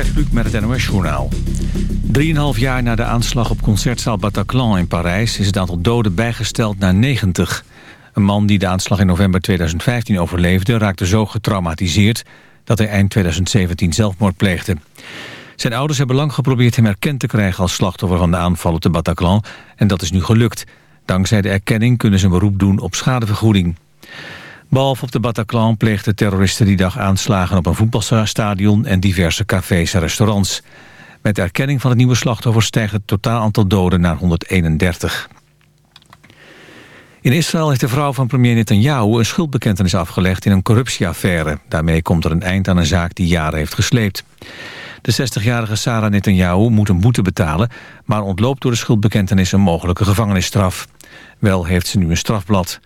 Gert met het NOS-journaal. Drieënhalf jaar na de aanslag op concertzaal Bataclan in Parijs... is het aantal doden bijgesteld naar 90. Een man die de aanslag in november 2015 overleefde... raakte zo getraumatiseerd dat hij eind 2017 zelfmoord pleegde. Zijn ouders hebben lang geprobeerd hem erkend te krijgen... als slachtoffer van de aanval op de Bataclan. En dat is nu gelukt. Dankzij de erkenning kunnen ze een beroep doen op schadevergoeding. Behalve op de Bataclan pleegden terroristen die dag aanslagen op een voetbalstadion en diverse cafés en restaurants. Met erkenning van het nieuwe slachtoffer stijgt het totaal aantal doden naar 131. In Israël heeft de vrouw van premier Netanyahu een schuldbekentenis afgelegd in een corruptieaffaire. Daarmee komt er een eind aan een zaak die jaren heeft gesleept. De 60-jarige Sarah Netanyahu moet een boete betalen... maar ontloopt door de schuldbekentenis een mogelijke gevangenisstraf. Wel heeft ze nu een strafblad.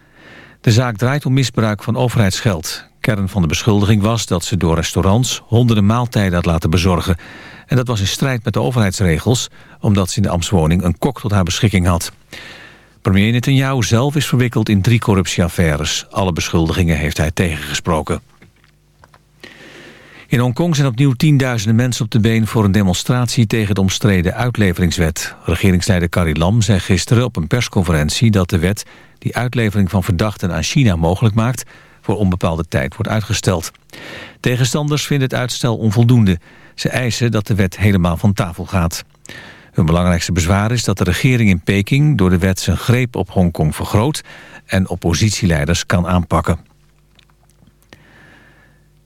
De zaak draait om misbruik van overheidsgeld. Kern van de beschuldiging was dat ze door restaurants honderden maaltijden had laten bezorgen. En dat was in strijd met de overheidsregels, omdat ze in de ambtswoning een kok tot haar beschikking had. Premier Netanyahu zelf is verwikkeld in drie corruptieaffaires. Alle beschuldigingen heeft hij tegengesproken. In Hongkong zijn opnieuw tienduizenden mensen op de been... voor een demonstratie tegen de omstreden uitleveringswet. Regeringsleider Carrie Lam zei gisteren op een persconferentie... dat de wet die uitlevering van verdachten aan China mogelijk maakt... voor onbepaalde tijd wordt uitgesteld. Tegenstanders vinden het uitstel onvoldoende. Ze eisen dat de wet helemaal van tafel gaat. Hun belangrijkste bezwaar is dat de regering in Peking... door de wet zijn greep op Hongkong vergroot... en oppositieleiders kan aanpakken.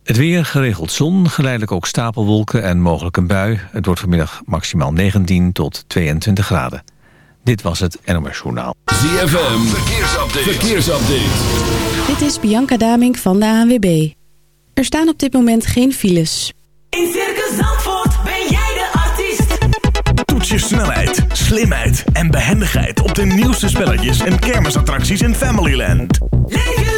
Het weer, geregeld zon, geleidelijk ook stapelwolken en mogelijk een bui. Het wordt vanmiddag maximaal 19 tot 22 graden. Dit was het NOS Journaal. ZFM, verkeersupdate. verkeersupdate. Dit is Bianca Damink van de ANWB. Er staan op dit moment geen files. In Circus Zandvoort ben jij de artiest. Toets je snelheid, slimheid en behendigheid... op de nieuwste spelletjes en kermisattracties in Familyland. Leef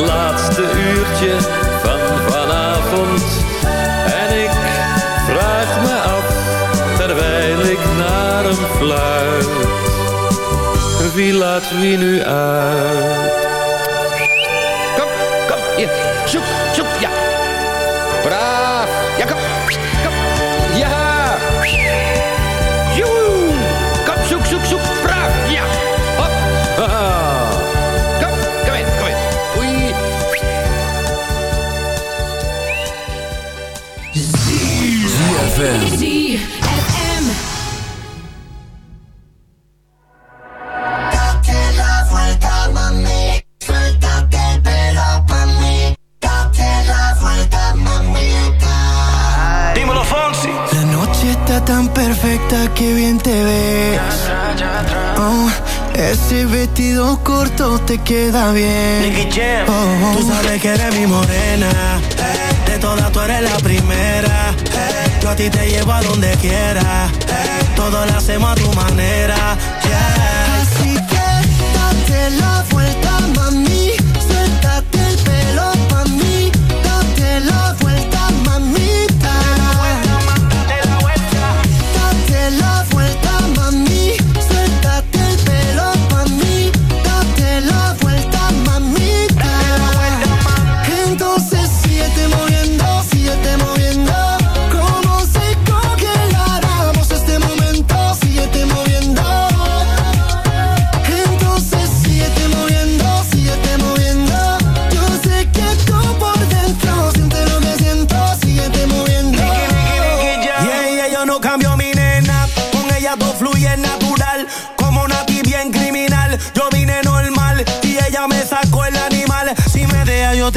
Laatste uurtje van vanavond. En ik vraag me af, terwijl ik naar hem fluit. Wie laat wie nu uit? Te queda bien. Nicky Jam. Oh, tú sabes que eres mi morena. De todas tú eres la primera. Yo a ti te llevo a donde quiera. Todo lo hacemos a tu manera. yeah. Así que date la vuelta,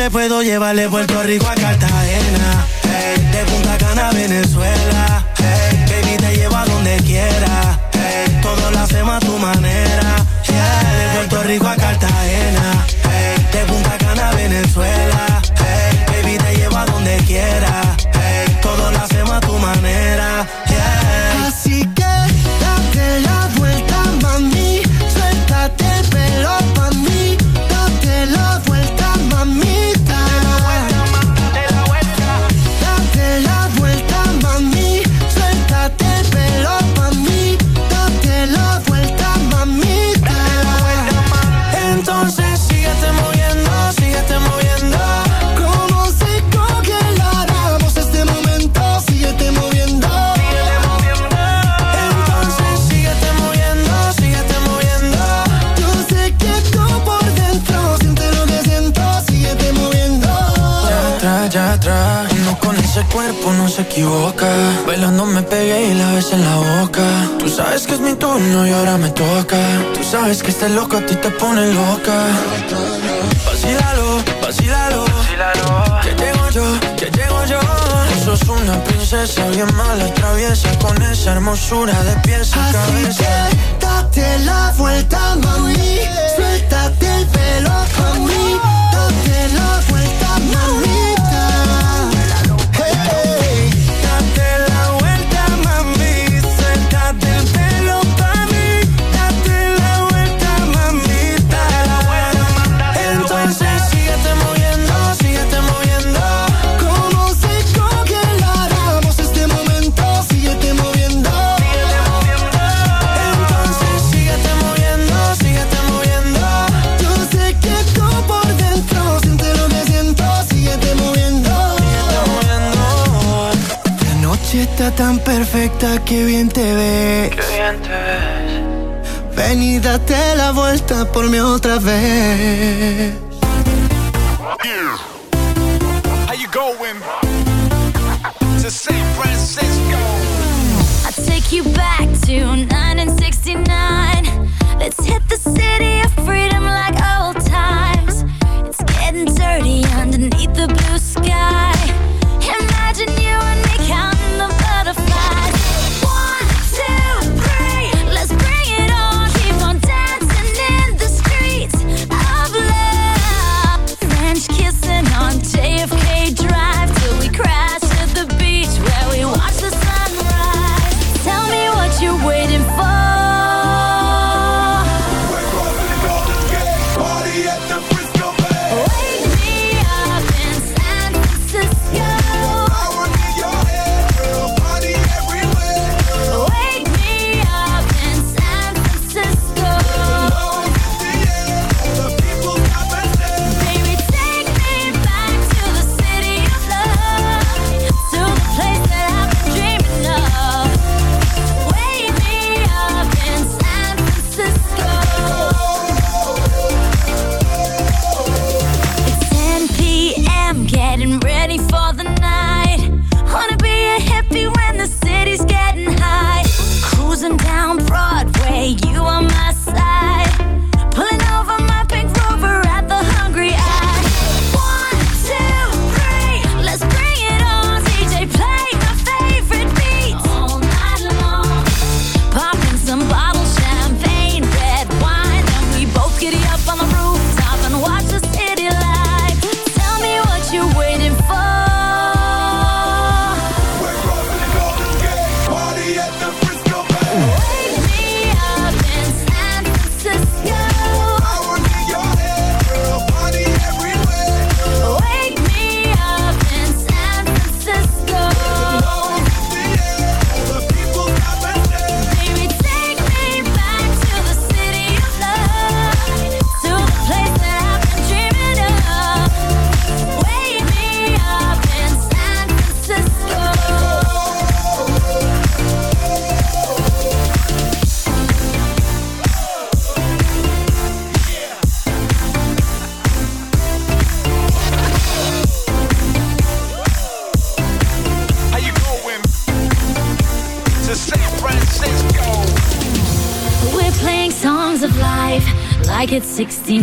puedo llevar de Puerto Rico a Cartagena. Hey, de Punta Cana a Venezuela. Hey, baby, te llevo a donde quiera. Hey, todo lo hacemos a tu manera. De Puerto Rico a Cartagena. De Punta Cana a Venezuela. Baby, te llevo a donde quiera. Hey, todo lo hacemos a tu manera. equivoca. Bailando me pegué y la ves en la boca. Tú sabes que es mi turno y ahora me toca. Tú sabes que este loco a ti te pone loca. Vacílalo, vacílalo. Que llego yo, que llego yo. Tú sos una princesa bien mala traviesa Con esa hermosura de pies a date la vuelta, mami. Suéltate el pelo, mami Si está tan perfecta, que bien te ves. Qué bien te ves. Ven y date la vuelta por mí otra vez. How you going? To San Francisco. I'll take you back to 9 and 69. 16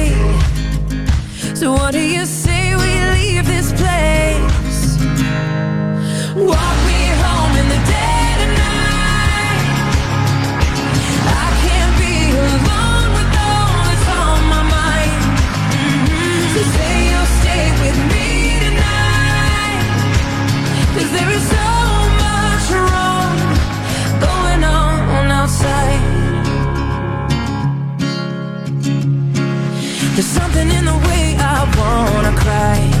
So what do you say we leave this place? Walk me home in the dead of night I can't be alone with all that's on my mind. Mm-hmm. So say you'll stay with me tonight Cause there is so much wrong going on outside There's something in the way wanna cry.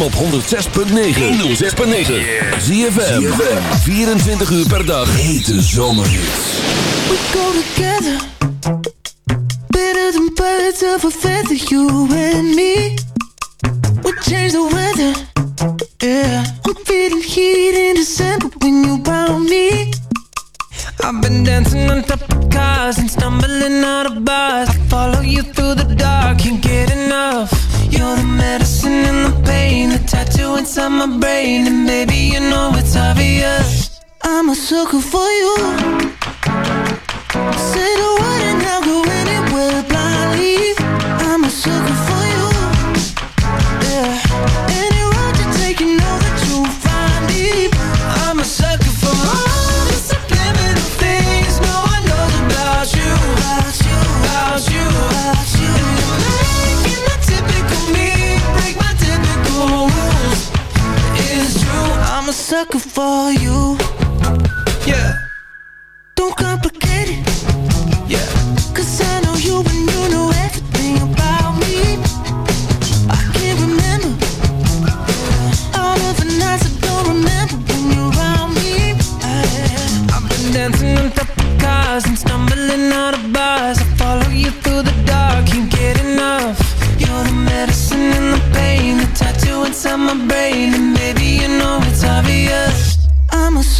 hem op 106.9. 106.9. Zie 24 uur per dag. Hete zomerhits. We go together. Better than birds of a feather, you and me. We change the weather. Yeah. I'm feeling heat in December when you found me. I've been dancing on top of cars and stumbling out of bars. I follow you through the dark, and get. tattoo inside my brain And baby, you know it's obvious. I'm a sucker for you. Say the word looking for you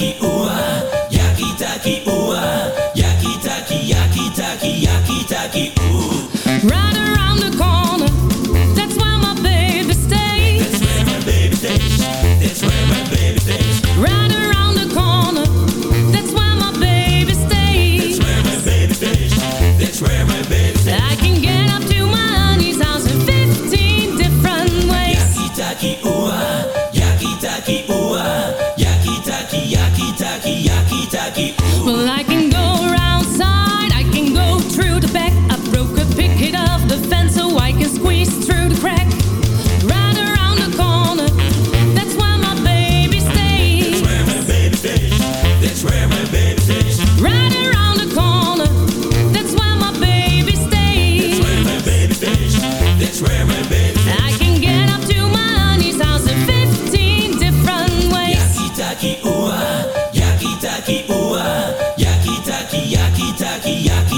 ik Uha. Yaki.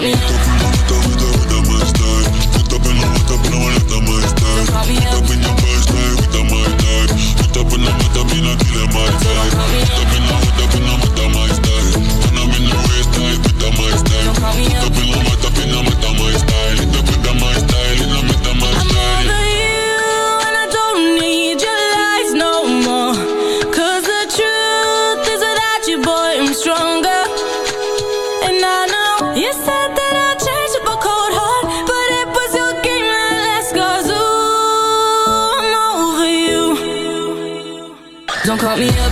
want me up.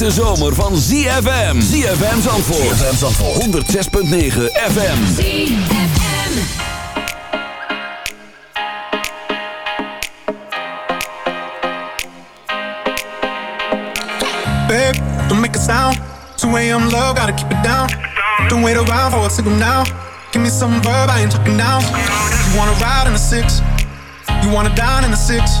hete zomer van ZFM. ZFM Zandvoort. ZFM Zandvoort. 106.9 FM. ZFM. Babe, don't make a sound. 2 a.m. Low gotta keep it down. Don't wait around for a signal now. Give me some verb, I ain't talking now. You wanna ride in the six. You wanna dine in the six.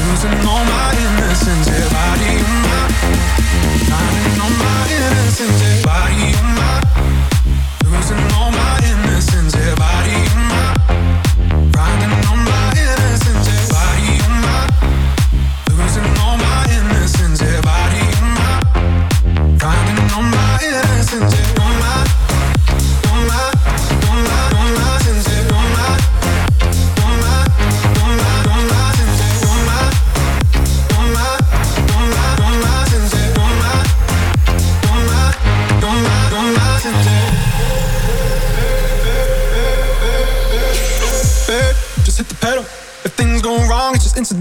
losing all my innocence. Yeah, body of mine, finding all my innocence. Yeah, body of mine, losing all my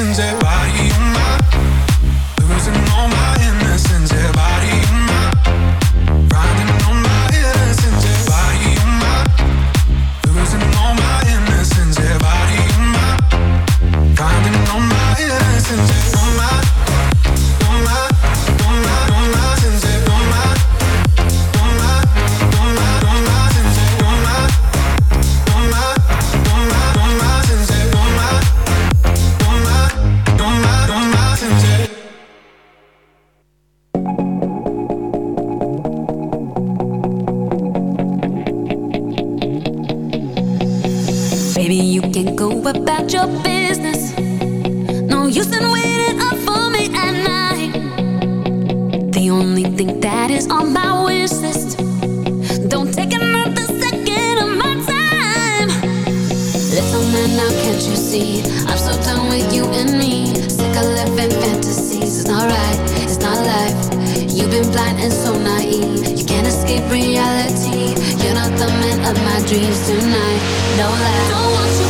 lessons it your business. No use in waiting up for me at night. The only thing that is on my wish list. Don't take another second of my time. Little man, now can't you see? I'm so done with you and me. Sick of living fantasies. It's not right, it's not life. You've been blind and so naive. You can't escape reality. You're not the man of my dreams tonight. No lie. Don't want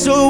so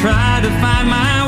try to find my way.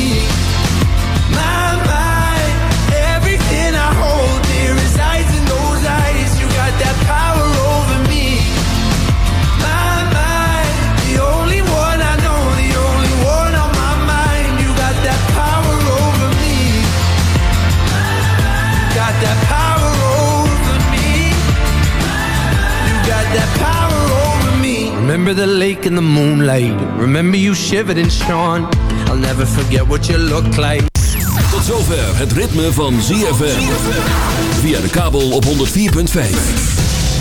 Remember the lake in the moonlight. Remember you shivered and shone. I'll never forget what you looked like. Tot zover het ritme van ZFM. Via de kabel op 104.5.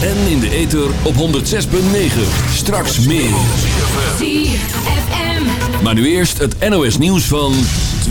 En in de ether op 106.9. Straks meer. ZFM. Maar nu eerst het NOS nieuws van...